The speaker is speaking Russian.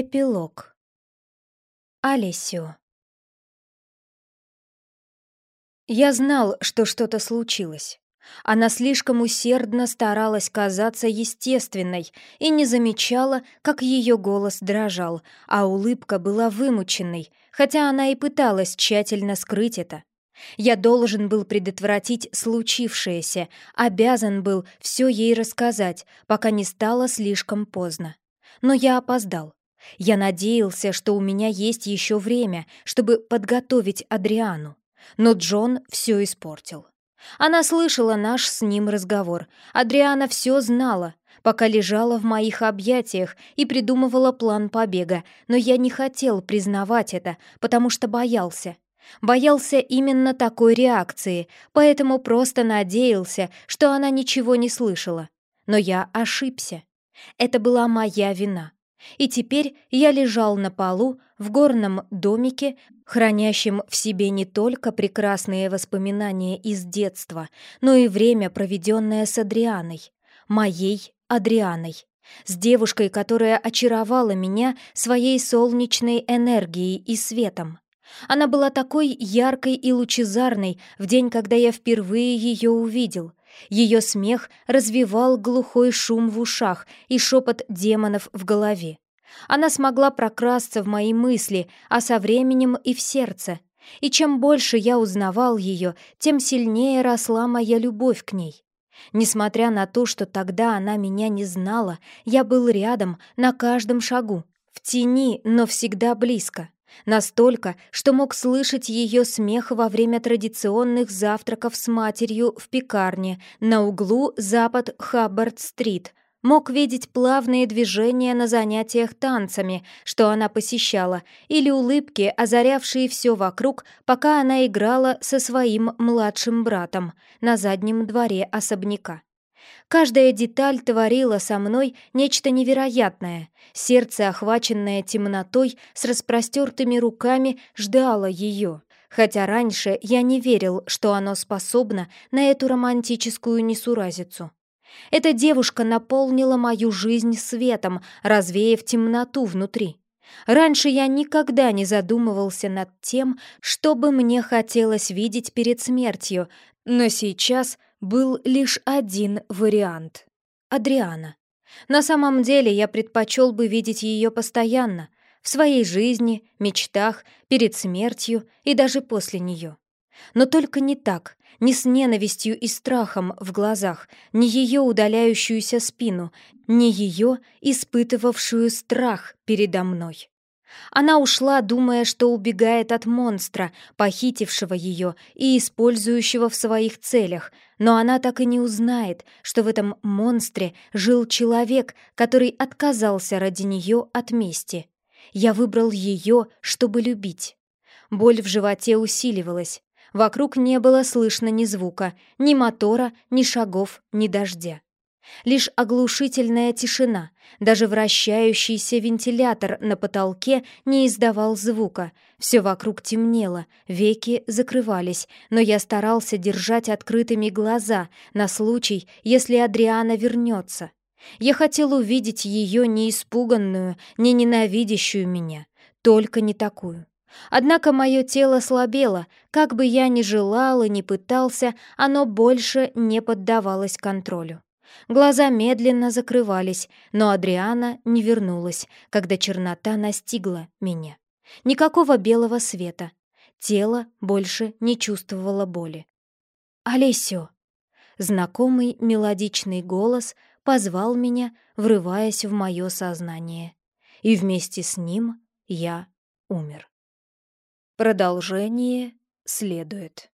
Эпилог. Алисио. Я знал, что что-то случилось. Она слишком усердно старалась казаться естественной и не замечала, как ее голос дрожал, а улыбка была вымученной, хотя она и пыталась тщательно скрыть это. Я должен был предотвратить случившееся, обязан был все ей рассказать, пока не стало слишком поздно. Но я опоздал. Я надеялся, что у меня есть еще время, чтобы подготовить Адриану. Но Джон все испортил. Она слышала наш с ним разговор. Адриана все знала, пока лежала в моих объятиях и придумывала план побега, но я не хотел признавать это, потому что боялся. Боялся именно такой реакции, поэтому просто надеялся, что она ничего не слышала. Но я ошибся. Это была моя вина. И теперь я лежал на полу в горном домике, хранящем в себе не только прекрасные воспоминания из детства, но и время, проведенное с Адрианой, моей Адрианой, с девушкой, которая очаровала меня своей солнечной энергией и светом. Она была такой яркой и лучезарной в день, когда я впервые ее увидел, ее смех развивал глухой шум в ушах и шепот демонов в голове. Она смогла прокрасться в мои мысли, а со временем и в сердце. И чем больше я узнавал ее, тем сильнее росла моя любовь к ней. Несмотря на то, что тогда она меня не знала, я был рядом на каждом шагу, в тени, но всегда близко. Настолько, что мог слышать ее смех во время традиционных завтраков с матерью в пекарне на углу запад Хаббард-стрит. Мог видеть плавные движения на занятиях танцами, что она посещала, или улыбки, озарявшие все вокруг, пока она играла со своим младшим братом на заднем дворе особняка. Каждая деталь творила со мной нечто невероятное. Сердце, охваченное темнотой, с распростертыми руками, ждало ее. Хотя раньше я не верил, что оно способно на эту романтическую несуразицу. Эта девушка наполнила мою жизнь светом, развеяв темноту внутри. Раньше я никогда не задумывался над тем, что бы мне хотелось видеть перед смертью, но сейчас был лишь один вариант — Адриана. На самом деле я предпочел бы видеть ее постоянно, в своей жизни, мечтах, перед смертью и даже после нее. Но только не так, не с ненавистью и страхом в глазах, не ее удаляющуюся спину, не ее, испытывавшую страх передо мной. Она ушла, думая, что убегает от монстра, похитившего ее и использующего в своих целях, но она так и не узнает, что в этом монстре жил человек, который отказался ради нее от мести. Я выбрал ее, чтобы любить. Боль в животе усиливалась. Вокруг не было слышно ни звука, ни мотора, ни шагов, ни дождя. Лишь оглушительная тишина, даже вращающийся вентилятор на потолке не издавал звука. Все вокруг темнело, веки закрывались, но я старался держать открытыми глаза на случай, если Адриана вернется. Я хотел увидеть ее не испуганную, не ненавидящую меня, только не такую. Однако мое тело слабело, как бы я ни желал и ни пытался, оно больше не поддавалось контролю. Глаза медленно закрывались, но Адриана не вернулась, когда чернота настигла меня. Никакого белого света. Тело больше не чувствовало боли. «Олесио!» Знакомый мелодичный голос позвал меня, врываясь в мое сознание. И вместе с ним я умер. Продолжение следует.